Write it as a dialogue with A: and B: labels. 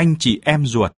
A: anh chị em ruột.